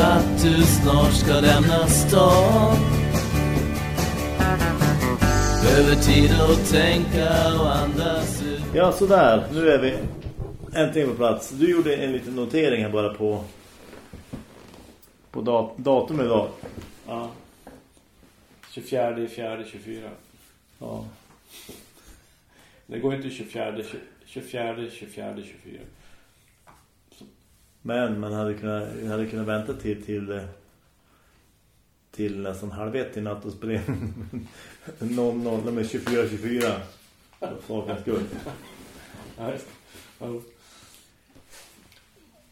att du snart ska lämna stan Behöver tid att tänka och andas ut Ja, sådär. Nu är vi äntligen på plats. Du gjorde en liten notering här bara på på dat datum idag. Ja. 24, 4, 24. Ja. Det går inte 24, 24, 24, 24. Men man hade kunnat, hade kunnat vänta till till eh, till nästan halv ett i natt och spela in 00 med 24 24 för sakens skull.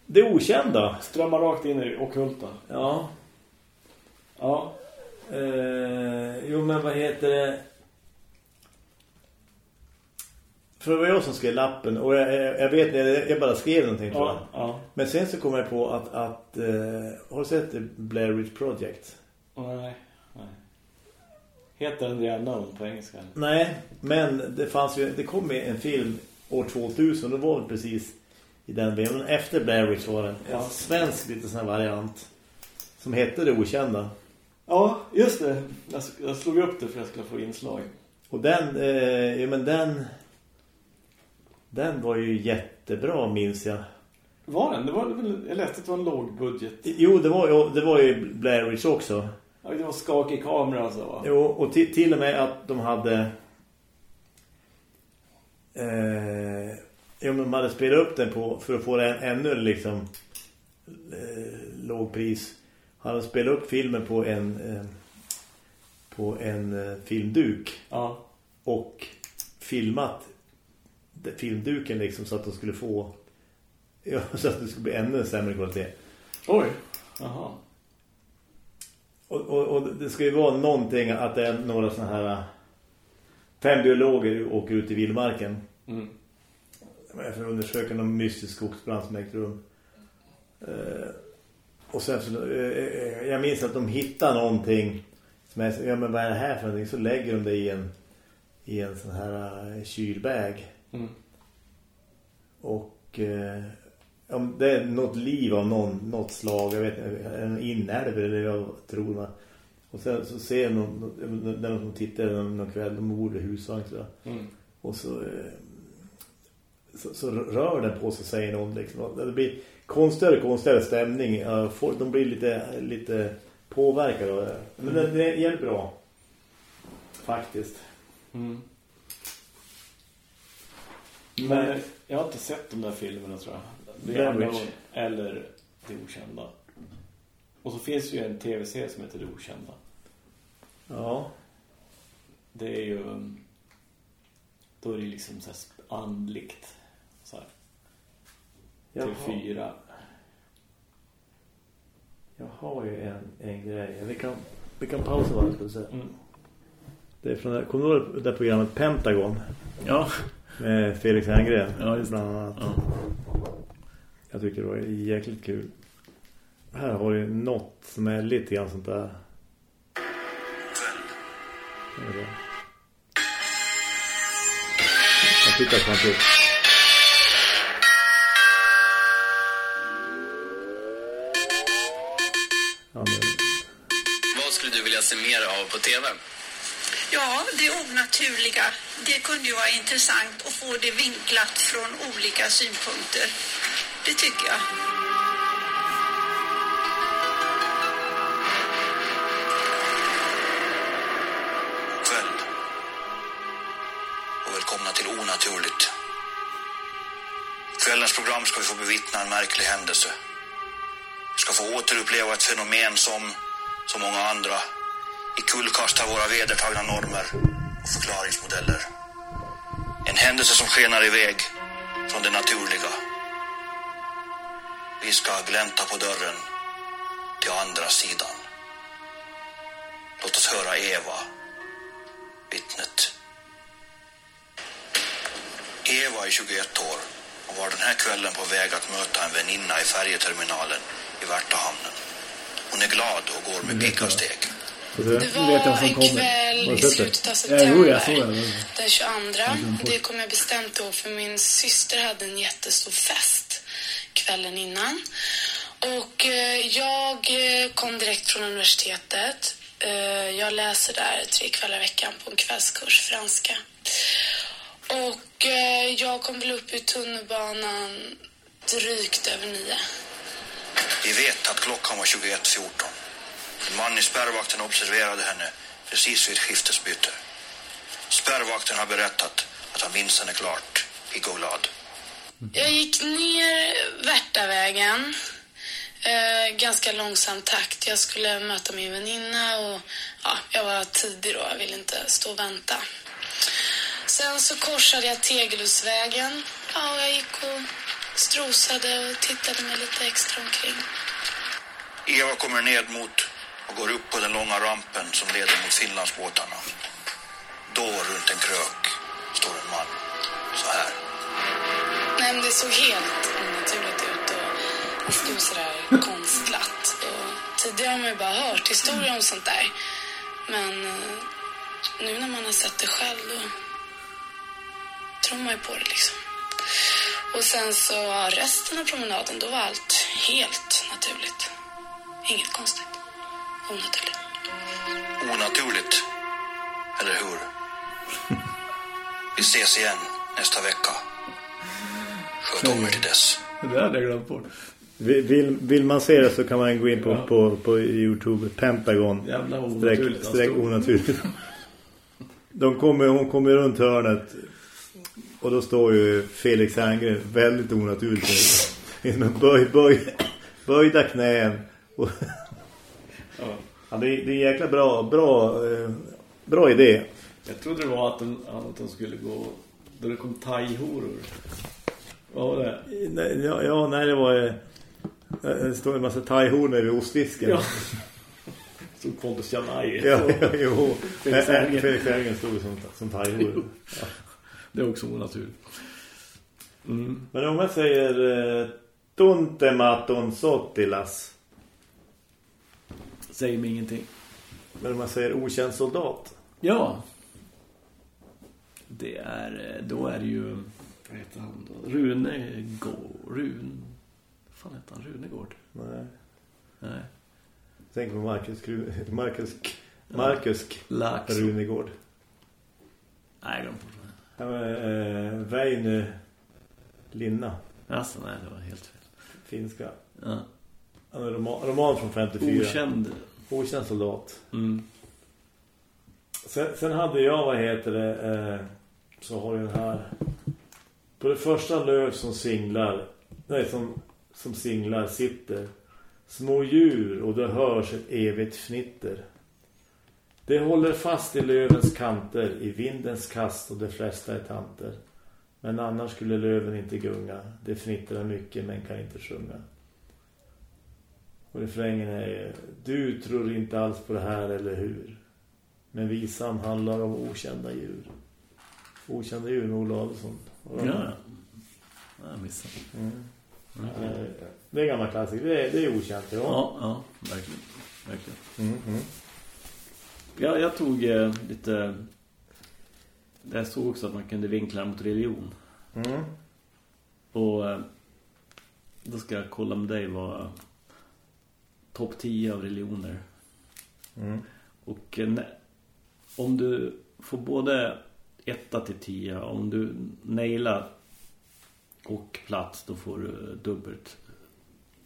Det. Okända. Strömmar rakt in i ockulta. Ja. Ja. Eh, jo men vad heter det? För det var jag som skrev lappen och jag, jag, jag vet jag, jag bara skrev någonting tror jag. Ja, ja. Men sen så kom jag på att, att eh, har du sett Blair Witch Project? Nej, nej. Heter den The Unknown på engelska? Nej, men det fanns ju det kom med en film år 2000 det var väl precis i den vevan efter Blair Witch var det en Ja. svensk liten sån här variant som hette Det okända. Ja, just det. Jag, jag slog upp det för att jag skulle få inslag. Och den eh, ja, men den den var ju jättebra minns jag. Var den? Det var, väl- jag läste att det var en låg budget. Jo, det var det var ju Blair Witch också. Ja, det var skakig kamera alltså va? Jo, och till, och med att de hade eh, ja, men de hade spelat upp den på för att få den ännu liksom eh, låg pris. Hade de spelat upp filmen på en eh, på en eh, filmduk Ja. och filmat filmduken liksom så att de skulle få ja, så att det skulle bli ännu sämre kvalitet. Oj. Jaha. Och, och, och det ska ju vara någonting att det är några såna här äh, fem biologer åker ut i vildmarken Mm. för att undersöka någon mystisk skogsbrand som ägt rum. Eh, och sen så, eh, jag minns att de hittar någonting som är, ja men vad är det här för någonting? Så lägger de det i en i en sån här äh, kylbag. Mm. Och eh, om det är något liv av någon, något slag, jag vet inte, en inälv eller jag tror man. Och sen så ser jag någon, när de tittar någon, någon kväll, de bor i husvagn jag. Mm. Och så, eh, så, så rör den på sig och säger någon liksom. Det blir konstigare och konstigare stämning. Ja, folk, de blir lite, lite påverkade av det. Men det, det är jävligt bra. Faktiskt. Mm. Men- jag har inte sett de där filmerna tror jag. Det är. Unknown eller Det Okända. Och så finns det ju en tv-serie som heter Det Okända. Ja. Det är ju... um, Då är det liksom så här andligt. Så här. Till har, fyra. jag har ju en, en grej. Vi kan, vi kan pausa vad jag skulle säga. Mm. Det är från kommer du ihåg det där programmet Pentagon? Ja. Med Felix Herngren. Ja, just. Bland annat. Ja. Jag tycker det var jäkligt kul. Här har du något som är lite grann sånt där. Jag tittar. Ja, men, Vad skulle du vilja se mer av på tv? Ja, det onaturliga. Det kunde ju vara intressant att få det vinklat från olika synpunkter. Det tycker jag. Kväll. Och välkomna till Onaturligt. I kvällens program ska vi få bevittna en märklig händelse. Vi ska få återuppleva ett fenomen som, så många andra, kullkastar våra vedertagna normer förklaringsmodeller. En händelse som skenar iväg från det naturliga. Vi ska glänta på dörren till andra sidan. Låt oss höra Eva, vittnet. Eva är 21 år och var den här kvällen på väg att möta en väninna i färjeterminalen i Värtahamnen. Hon är glad och går med får du? Det var var en kväll i slutet av Ja, september. jo, jag såg det. Den 22. Det kom jag bestämt ihåg för min syster hade en jättestor fest kvällen innan. Och eh, jag eh, kom direkt från universitetet. Eh, jag läser där tre kvällar i veckan på en kvällskurs franska. Och jag kom väl upp i tunnelbanan drygt över nio. Vi vet att klockan var 21.14. En man i spärrvakten observerade henne precis vid ett skiftesbyte. Spärrvakten har berättat att han minns henne klart i Golad. Jag gick ner Värtavägen. Eh, ganska långsam takt. Jag skulle möta min väninna och ja, jag var tidig då. Jag ville inte stå och vänta. Sen så korsade jag Tegelusvägen. Ja, och jag gick och strosade och tittade mig lite extra omkring. Eva kommer ned mot och går upp på den långa rampen som leder mot Finlandsbåtarna. Då, runt en krök, står en man. Så här. Nej, men det såg helt onaturligt ut och det stod sådär konstlat. Och tidigare har man ju bara hört historier om sånt där. Men eh, nu när man har sett det själv då tror man ju på det liksom. Och sen så resten av promenaden, då var allt helt naturligt. Inget konstigt. Onaturligt. Onaturligt. Eller hur? Vi ses igen nästa vecka. Sköt om er till dess. Det hade jag glömt bort. Vill, vill, man se det så kan man gå in på, på, på Youtube Pentagon Jävla streck, onaturligt. streck onaturligt. De kommer, hon kommer runt hörnet och då står ju Felix Herngren väldigt onaturligt. Böj, böj, böjda knän. Och, ja, det, är, det är en jäkla bra, bra, eh, bra idé. Jag trodde det var att de, att de skulle gå... Då det kom thai-horor. Vad var det? Nej, Ja, ja nej det var eh, det står en massa thaihornor vid ostdisken. Ja. Stod Pontus Janai. Ja, ja, jo. Felix. Felix Herngren stod som, som thaihoror. Ja. Det är också onaturligt. Mm. Men om man säger eh, Tuntematon Sottilas. Säger mig ingenting. Men om man säger okänd soldat. Ja. Det är... eh, Då är det ju... Vad heter han då? Rune Gård. Run... Vad fan heter han? Runegård? Nej. Nej. Tänk på Marcus Marcus Marcus Lax. Runegård. Nej, glömde bort det. Han var eh, Väinö Linna. Alltså, nej, det var helt fel. Finska. Ja. Är roman, roman från 54. Okänd. Okänd soldat. Mm. Sen, sen hade jag, vad heter det, eh, så har jag den här. På det första löv som singlar, nej som, som singlar sitter. Små djur och det hörs ett evigt fnitter. Det håller fast i lövens kanter, i vindens kast och de flesta är tanter. Men annars skulle löven inte gunga. Det fnittrar mycket men kan inte sjunga. Och refrängen är Du tror inte alls på det här eller hur? Men visan handlar om okända djur. Okända djur med Ola Adolfsson. Ja, ja. Jag missade. Eh, Det är en gammal klassiker. Det är, det är okänt. Ja. Ja, ja, verkligen. verkligen. Mm, mm. Ja, jag tog eh, lite... Där stod också att man kunde vinkla mot religion. Mm. Och eh, då ska jag kolla med dig vad topp 10 av religioner. Mm. Och eh, om du får både 1 till 10, om du nailar och plats då får du dubbelt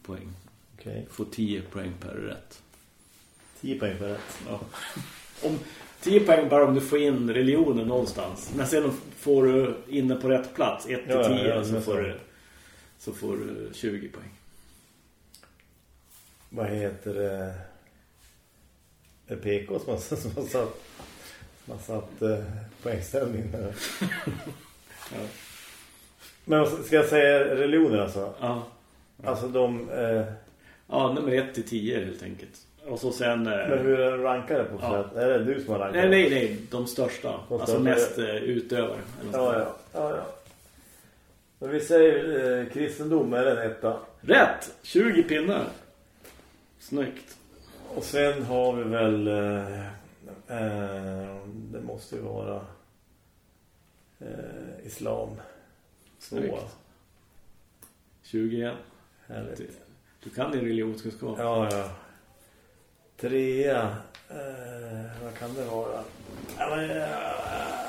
poäng. Du får 10 poäng per rätt. 10 poäng för rätt. Ja. Om 10 poäng bara om du får in religionen någonstans. Men sen får du inne på rätt plats 1 till Ja, ja, 10 ja, så, får du, så får du 20 poäng. Vad heter det? Det PK som har, som har satt, som har satt eh, poängställningen här? Ja. Men ska jag säga religioner alltså? Ja. Alltså de... Eh, ja, nummer 1 till 10 helt enkelt. Och så sen... eh, men hur är rankade på? Ja. att, är det du som har rankat? Nej, nej, nej. De största. De Alltså största. mest eh, utövare. Ja, ja, ja, ja. Men vi säger eh, kristendom är den etta. Rätt! 20 pinnar. Snyggt. Och sen har vi väl... Eh, eh, det måste ju vara... Eh, islam. Snyggt. 20 igen. Härligt. Det Du kan din religionskunskap. Ja, ja. Trea. Eh, vad kan det vara? Eh,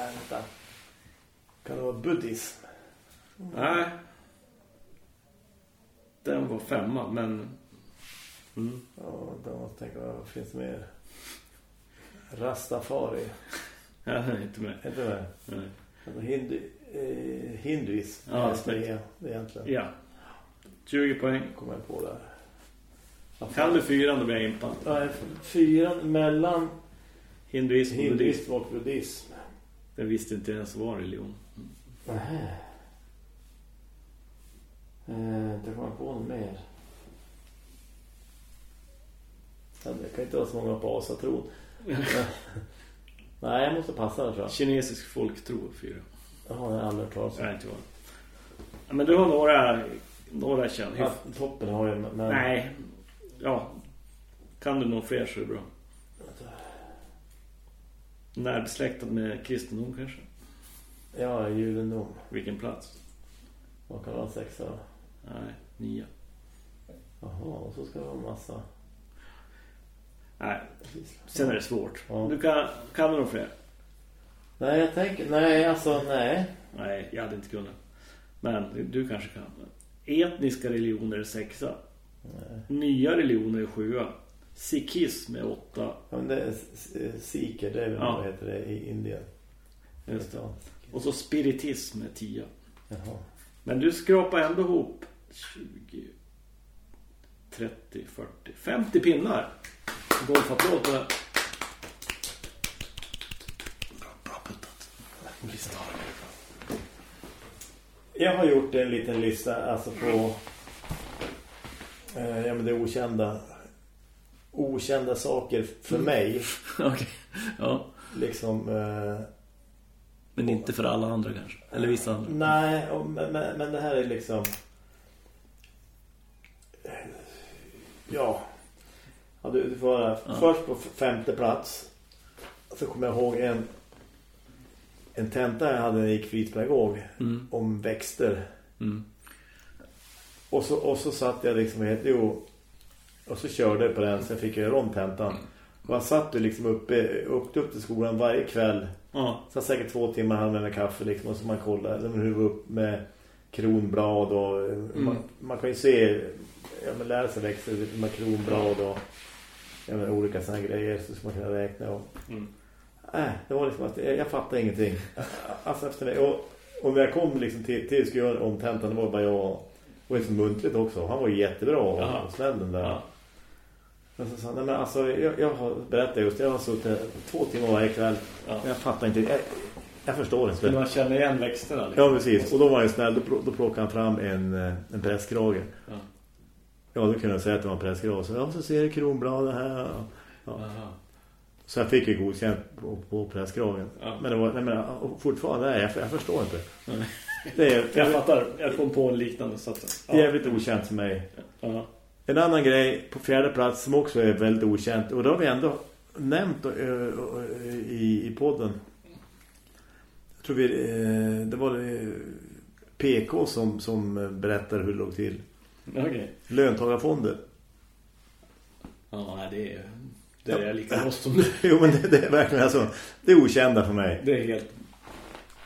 vänta. Kan det vara buddhism? Nej. Den var femma, men... Mm. Ja, då måste jag finns det mer? Rastafari. Jag är inte med. Inte det? Nej. Alltså hindu, eh, hinduism. Ja, är det är egentligen. Ja. 20 poäng. Kommer jag på där. Kan du fyran då blir jag impad. Nej, fyran mellan Hinduism och hinduism och buddhism. Den visste inte ens vad religion. Nähä. Eh, det kommer på något mer. Ja, Det kan inte vara så många på asatron. Nej, jag måste passa där tror jag. Kinesisk folktro, fyra. Jag har den aldrig hört talas om. Jag inte vad. Ja, Men du har några, några känn. Ja, toppen har jag, men... Nej. Ja. Kan du någon fler så är det bra. Närbesläktad med kristendom kanske. Ja, judendom. Vilken plats? Vad kan det vara sexa? Nej, nia. Jaha, och så ska det vara massa... Nej, sen är det svårt. Ja. Du kan, kan du någon fler? Nej, jag tänker... Nej, alltså, nej. Nej, jag hade inte kunnat. Men du, kanske kan. Etniska religioner är sexa. Nya religioner är sjua. Sikhism är åtta. Ja, men det är sikher, det är väl Ja. vad heter det i Indien. Just det. Och så spiritism är tia. Jaha. Men du skrapar ändå ihop 20, 30, 40, 50 pinnar. Golfapplåd på det. Jag har gjort en liten lista alltså på eh, ja, men det okända okända saker för mig Okej. Ja. liksom eh, Men inte för alla andra kanske. Eller vissa andra. nej men, men men det här är liksom eh, ja ja du, du får höra. först på femte plats så kommer jag ihåg en en tenta jag hade när jag gick fritidspedagog Mm. om växter Mm. Och så, och så satt jag liksom helt, jo, och så körde jag på den, sen fick jag göra om tentan. Och jag satt ju liksom uppe, uppe upp till skolan varje kväll. Ja. Så säkert två timmar hand med kaffe liksom, och så man kollade hur var upp med kronblad och man, man kan ju se, ja men lära sig växter med kronblad och ja, men, olika sådana grejer så ska man kunna räkna och Mm. äh, det var liksom att jag, jag fattade ingenting. Alltså efter det, och, och när jag kom liksom till, till göra om tentan, det var bara jag och liksom muntligt också. Han var jättebra och, och snäll den där. Ja. Men så sa han, nej men alltså jag, jag har berättat just, jag har suttit två timmar varje kväll. Ja. Jag fattar inte, jag, jag förstår inte. Man känner igen växterna. Liksom. Ja, precis. Och då var han snäll. Då, då plockade han fram en, eh, en presskrage. Ja. Ja, då kunde jag säga att det var en presskrage. Så, ja, så ser du kronbladet här. Ja. Så jag fick ju godkänt på, på presskragen. Ja. Men det var, nej men fortfarande, nej, jag, jag förstår inte. Det är Jag fattar. Jag kom på en liknande sats. Ja. jävligt okänt för mig. Ja. En annan grej på fjärde plats som också är väldigt okänt. Och då har vi ändå nämnt ö, ö, i, i podden. Jag tror vi, eh, det var eh, PK som, som berättar hur det låg till. Okej. Löntagarfonder. Ja, det är... Det är jag lika lost som du. Jo, men det, det är verkligen alltså, det är okända för mig. Det är helt...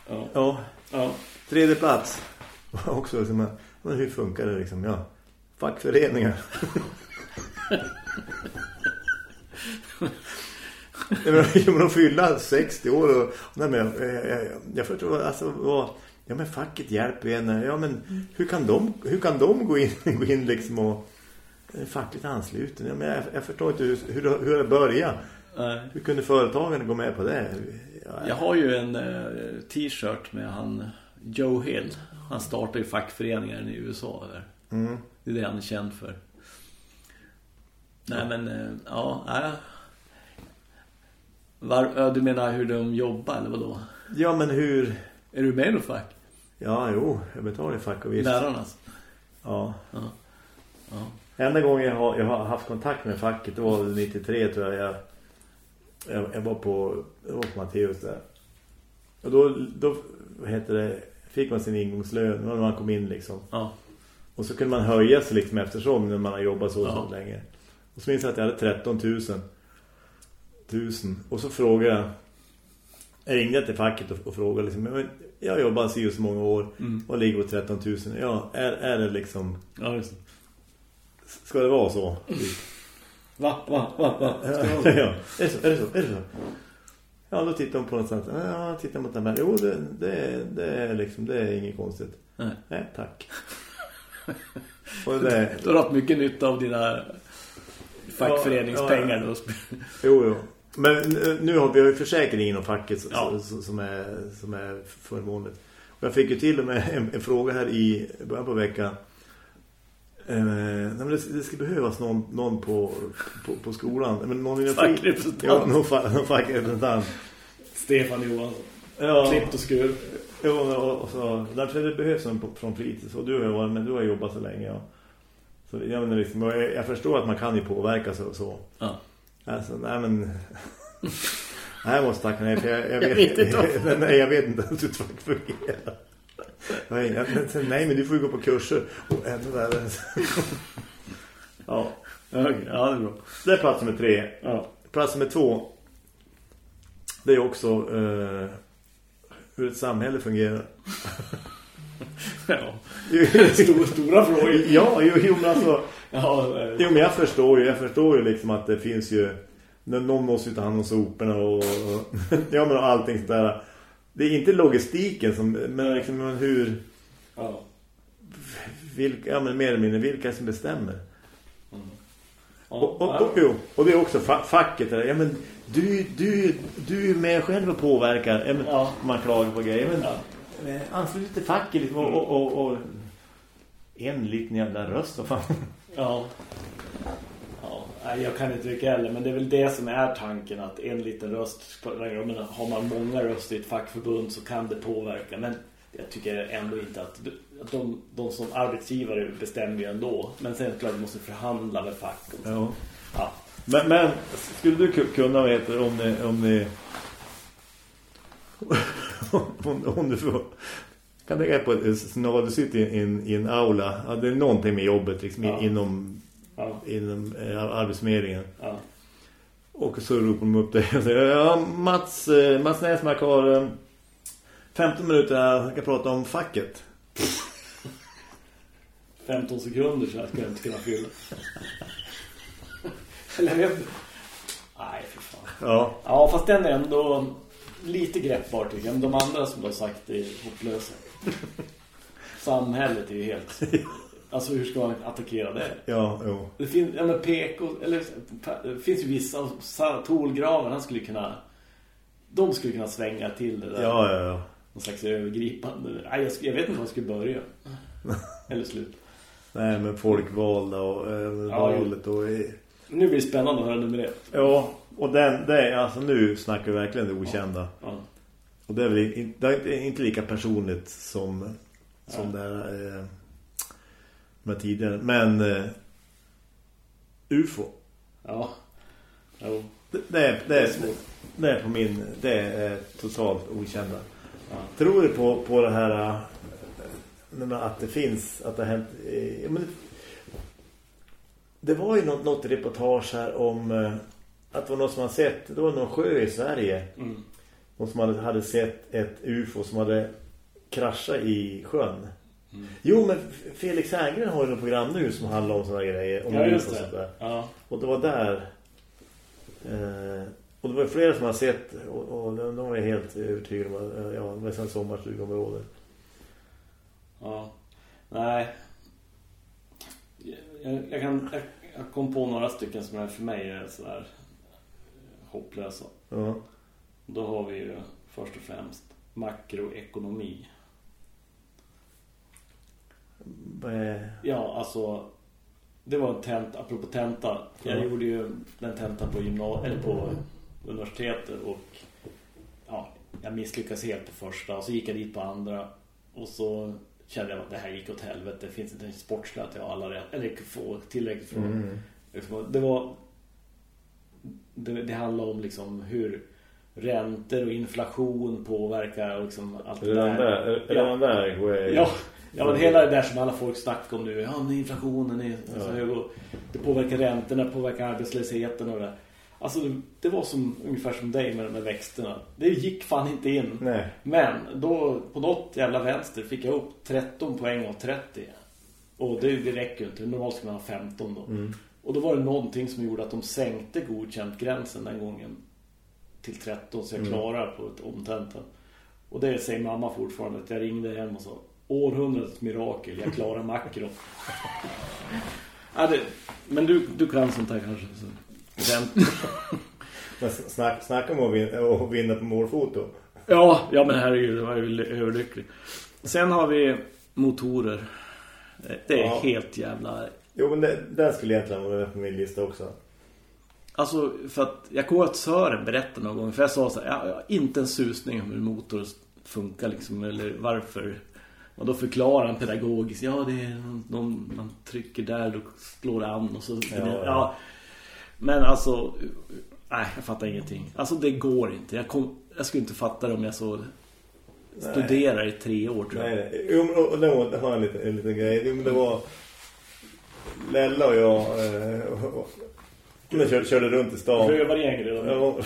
Ja. Ja, Ja. tredje plats. Också liksom, men hur funkar det liksom? Ja, fackföreningar. Nej, men jo, men de fyller 60 år och nej, men, jag, jag, jag, jag förstår alltså vad ja men facket hjälper ju en ja men hur kan de hur kan de gå in gå in liksom och eh, fackligt ansluten ja, men jag, jag förstår inte hur hur, hur det börjar Nej. hur kunde företagen gå med på det ja, Jag har ju en eh, t-shirt med han Joe Hill. Han startade ju fackföreningar i USA där. mm. Det är det han är känd för. Nej men, eh, ja, nej. Var, ja, du menar hur de jobbar eller vadå? ja men hur Är du med i fack? Ja jo jag betalar ju fack och visst Lärarnas? ja Ja. Ja. Enda gången jag har, jag har haft kontakt med facket det var 93 tror jag. Jag, jag, jag var på jag var på Matteus där. Och då, då heter det, fick man sin ingångslön när man kom in liksom. Ja. Och så kunde man höja sig liksom eftersom när man har jobbat så, Ja. så länge. Och så minns jag att jag hade 13 000. Tusen. Och så frågade jag jag ringde till facket och, och frågade liksom, jag jobbar så så många år Mm. och ligger på 13 000. Ja, är, är det liksom Ja, just det. ska det vara så? Va? Va? Va? Va? ja, är det så? Är det så? Är det så? Ja, då tittar hon på något sätt. Ja, tittar mot den här. Jo, det, det, det är liksom, det är inget konstigt. Nej. Nej, tack. och det, Du har haft mycket nytta av dina fackföreningspengar. Ja, då. Jo, jo. Men nu- nu har vi ju försäkring inom facket Ja. som, är, som är förmånligt. Och jag fick ju till och med en, en fråga här i början på veckan. Eh, nej, det, det ska behövas någon, någon på, på, på skolan. Men någon inom Fackrepresentant. Ja, någon, fa, någon fackrepresentant. Stefan Johansson. Ja, Klippt och skur. jo, och, och så, därför det behövs någon på, från fritids. Och du har, varit- men du har jobbat så länge. Ja. Så, jag, menar liksom, jag, jag förstår att man kan ju påverka så. så. Ja. Alltså, nej men... nej, jag måste tacka nej, för jag, jag, vet, vet inte nej, jag vet inte hur det fungerar. Nej, jag, nej, men du får ju gå på kurser. Och ännu värre. Ja. Okej, Ja, det är bra. Det är plats nummer tre. Ja. Plats nummer två. Det är också eh, hur ett samhälle fungerar. Ja. Stor, stora frågor. ja, jo, jo, men alltså... Ja, eh, Jo, men jag förstår ju, jag förstår ju liksom att det finns ju någon måste ju ta hand om soporna och, och ja men allting sånt där. Det är inte logistiken som men liksom hur ja. vilka ja men mer eller mindre vilka som bestämmer. Ja. Och, och, och, jo, och det är också fa facket där. Ja men du du du är med själv och påverkar. Ja, men. Man klagar på grejer men anslut till facket liksom, och, och, och, och en liten jävla röst vad fan. Ja. ja. Jag kan inte tycka heller, men det är väl det som är tanken att en liten röst, jag menar, har man många röster i ett fackförbund så kan det påverka, men jag tycker ändå inte att, att de, de som arbetsgivare bestämmer ju ändå, men sen klart måste förhandla med fack. Och. Ja. Ja. Men, men skulle du ku- kunna det, om ni om ni om, om du får kan det på du sitter i en, i en aula ja, det är någonting med jobbet liksom, Ja. inom, Ja. inom eh, arbetsförmedlingen Ja. och så ropar de upp dig och säger ja, Mats, eh, Mats Näsmark har eh, 15 minuter här jag ska prata om facket 15 sekunder så jag skulle inte kunna fylla. Eller jag vet inte. Nej, för fan. ja, Ja, fast den är ändå lite greppbar tycker jag. Men de andra som du har sagt är hopplösa. Samhället är ju helt... Alltså hur ska man attackera det? ja, jo. Det finns, ja men PK, eller det finns ju vissa, Sa- Tolgraven, han skulle kunna... De skulle kunna svänga till det där. ja, ja, ja. Någon slags övergripande... Nej, jag, jag vet inte var jag skulle börja. Eller slut. nej men folkvalda och eh, Ja, valet och Nu blir det spännande att höra nummer ett. Ja, och den, det är, alltså nu snackar vi verkligen det okända. Ja. Och det är väl inte, det är inte lika personligt som, som det här eh, med tidigare. Men eh, UFO, Ja. Jo. det, det, är, det, är det är på min, det är totalt okända. Ja. Tror du på, på det här eh, att det finns, att det har hänt, eh, ja, men det, det var ju något, något reportage här om eh, att det var någon som har sett, det var någon sjö i Sverige Mm. och som hade, hade sett ett UFO som hade kraschat i sjön. Mm. Jo, men Felix Herngren har ju ett program nu som handlar om sådana grejer. Om Ja, just UFO och sånt det. där. Ja. Och det var där... Eh, och det var flera som har sett och, och de, de var helt övertygade om att eh, ja, det var sommarstugområdet. Ja. Nej. Jag, jag, kan, jag, jag kom på några stycken som är för mig är sådär eh, hopplösa. Ja. Då har vi ju först och främst makroekonomi. Är- Ja, alltså det var en tent, apropå tenta. Jag Ja. gjorde ju den tentan på gymna- eller på universitetet och ja, jag misslyckades helt på första och så gick jag dit på andra och så kände jag att det här gick åt helvete. Det finns inte en sportslig att jag alla rätt eller få tillräckligt från. Mm. Liksom, Det var det, det handlar om liksom hur räntor och inflation påverkar och liksom allt det där? Är, det Ja. den där? jag- Ja, Ja, men hela det där som alla folk snackar om nu. Ja, men inflationen är så hög och det påverkar räntorna, påverkar arbetslösheten och det där. Alltså, det var som, ungefär som dig med de där växterna. Det gick fan inte in. Nej. Men då, på något jävla vänster fick jag upp 13 poäng av 30. Och det, det räcker ju inte. Normalt ska man ha 15 då. Och då var det någonting som gjorde att de sänkte godkänt gränsen den gången till 13 så jag klarar på ett omtenta. Och det säger mamma fortfarande att jag ringde hem och sa århundradets mirakel, jag klarar makro. ja, det, men du, du kan sånt här kanske. Så. Den, snack, snacka om att vinna, att vinna på målfoto. ja, ja, men herregud, det var ju överlycklig. Sen har vi motorer. Det är Ja. helt jävla... Jo, men det, den skulle egentligen vara med på min lista också. Alltså, för att jag kommer att Sören berätta någon gång. För jag sa så här, jag jag har inte en susning om hur motor funkar liksom. Eller varför. Och då förklarar han pedagogiskt. Ja, det är någon, någon man trycker där, då slår det an. Och så, ja, ja. Men alltså, nej, jag fattar ingenting. Alltså, det går inte. Jag, kom, jag skulle inte fatta det om jag så studerar i tre år, tror jag. Nej, nej. Men och, och, det har en liten, en liten grej. Det var Lella och jag eh, och, och, men körde, körde runt i stan. Rövargäng redan. Ja,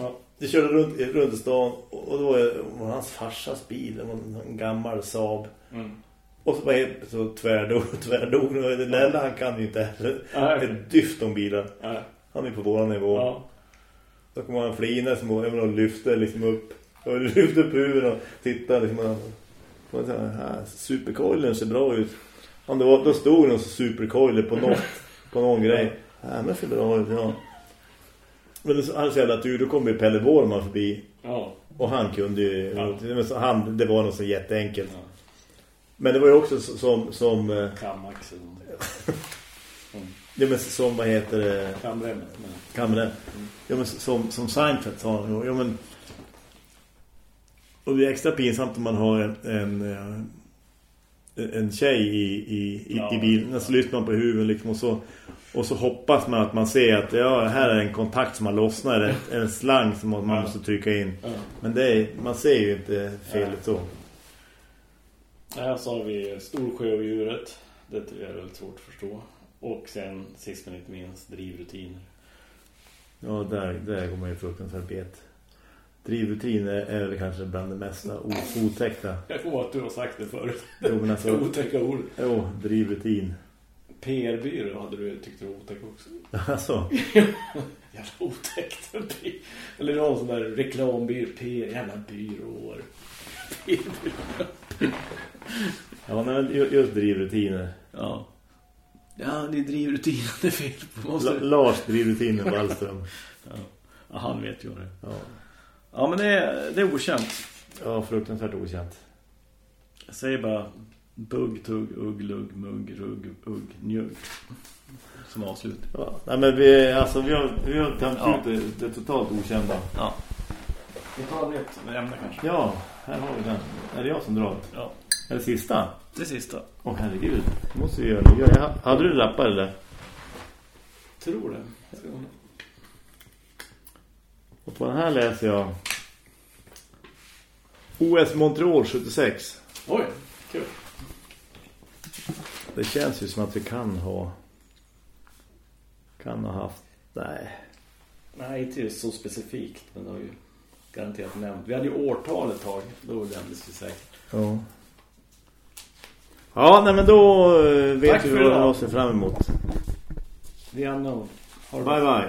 Ja. Vi körde runt, i- runt i stan och och då var var hans farsas bil. En gammal Saab. Mm. Och så så tvärdog, tvärdog. Lella han kan ju inte heller. Ett dyft om bilen. Han är på våran nivå. Ja. Då kommer han flina som och, och lyfte liksom upp. Och lyfte upp huvudet och tittade liksom. Och, så här, supercoilen ser bra ut. Det var, då stod någon supercoiler på något, på någon grej. Ja, men ser bra ut, ja. Men det, han så jävla tur, då kom ju Pelle Borman förbi. Ja. Och han kunde ju, Ja. han, det var nog så jätteenkelt. Ja. Men det var ju också så- som, som, eh, Kamax eller någonting. ja, men som vad heter det, Kamremmet. men- kameran. Ja, men som, som Seinfeld sa han, ja, men och det är extra pinsamt om man har en, en, eh, en tjej i, i, Ja. i bilen. Så lyssnar man på huvudet liksom, och, så, och så hoppas man att man ser att ja, här är en kontakt som har lossnat. eller En, slang som man måste trycka in. Men det är, man ser ju inte felet så. Här så har vi Storsjöodjuret. Det är väldigt svårt att förstå. Och sen, sist men inte minst, drivrutiner. Ja, där, där går man ju fruktansvärt bet. Drivrutin är, väl kanske bland det mesta otäckta. Jag ihåg att du har sagt det förut. Jo, men alltså, Otäcka ord. jo, drivrutin. PR-byrå hade du tyckt var otäck också. Alltså, Jävla otäckt. Eller någon sån där reklambyrå. PR, jävla byråer. PR-byrå. Ja, men ju- just drivrutiner. Ja. Ja, det är drivrutinen det är fel på. Måste... Lars drivrutiner Wallström. Ja, han vet ju det är. Ja. Ja, men det är, det är okänt. ja, fruktansvärt okänt. Jag säger bara bugg, tugg, ugg, lugg, mugg, rugg, ugg, njugg. Som avslut. Ja, nej, men vi, alltså, vi har, vi har tömt Ja. ut det, det totalt okända. Ja. Vi tar ett ämne kanske. Ja, här har vi den. Är det jag som drar? Ja. Är det sista? Det sista. Åh herregud, det måste vi göra. Ja, jag, hade du rappar eller? Tror det. Ska hon- Och på den här läser jag OS Montreal 76. Oj, kul. Det känns ju som att vi kan ha kan ha haft nej. Nej, inte så specifikt. Men det har ju garanterat nämnt. Vi hade ju årtal ett tag. Då nämndes vi säkert. Ja. Ja, nej men då eh, vet Tack vi vad vi ser fram emot. Har du Bye bye.